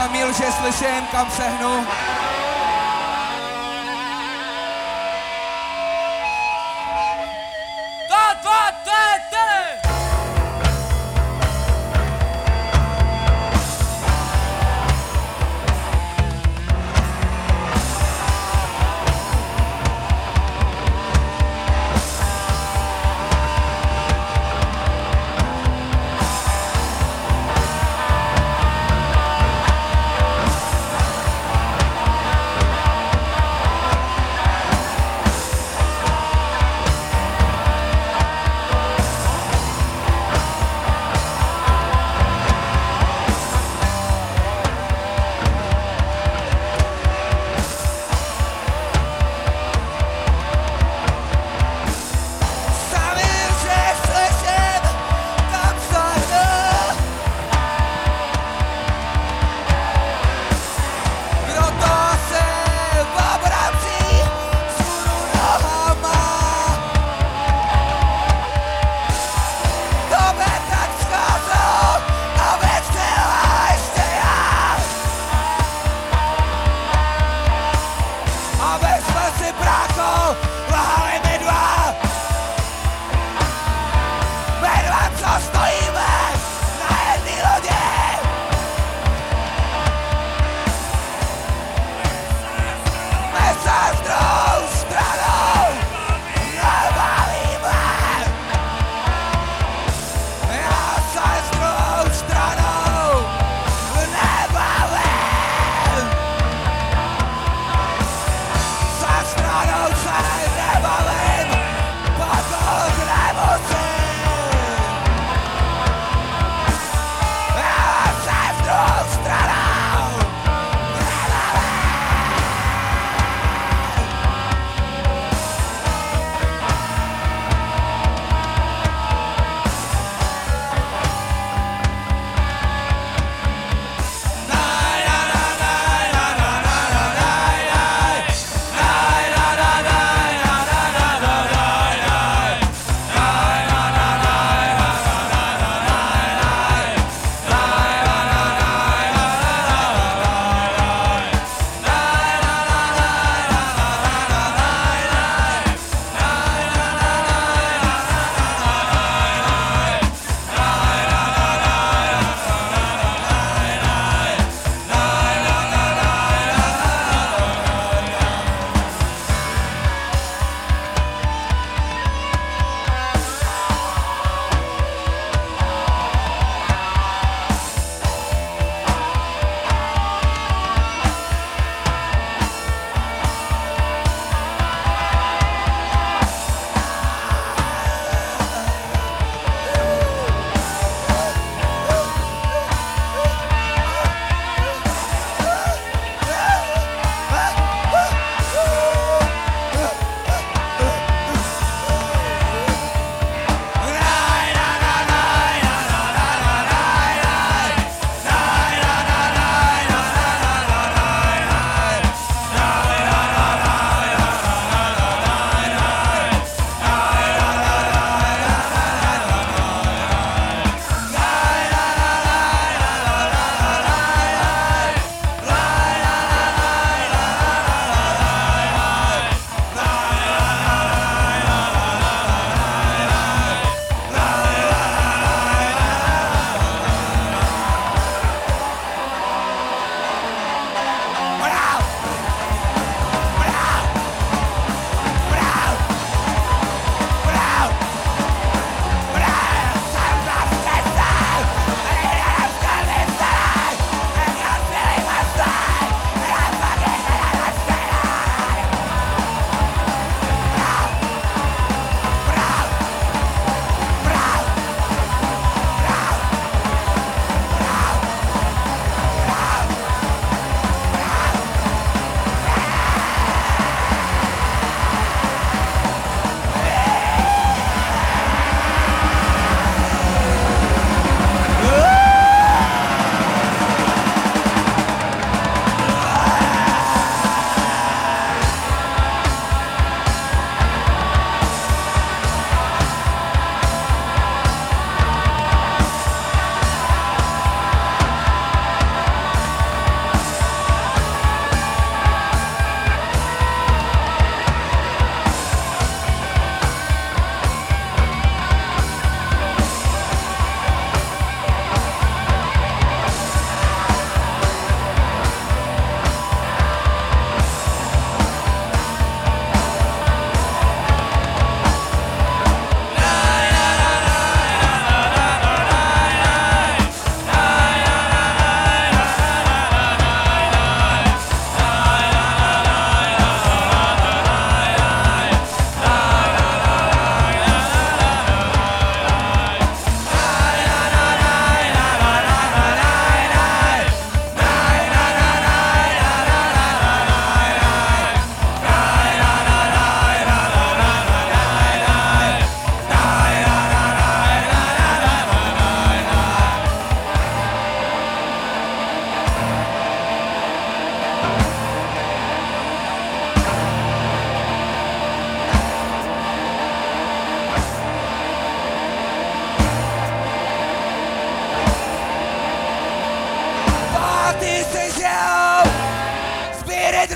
Zamil, že slyším, kam sehnu. ty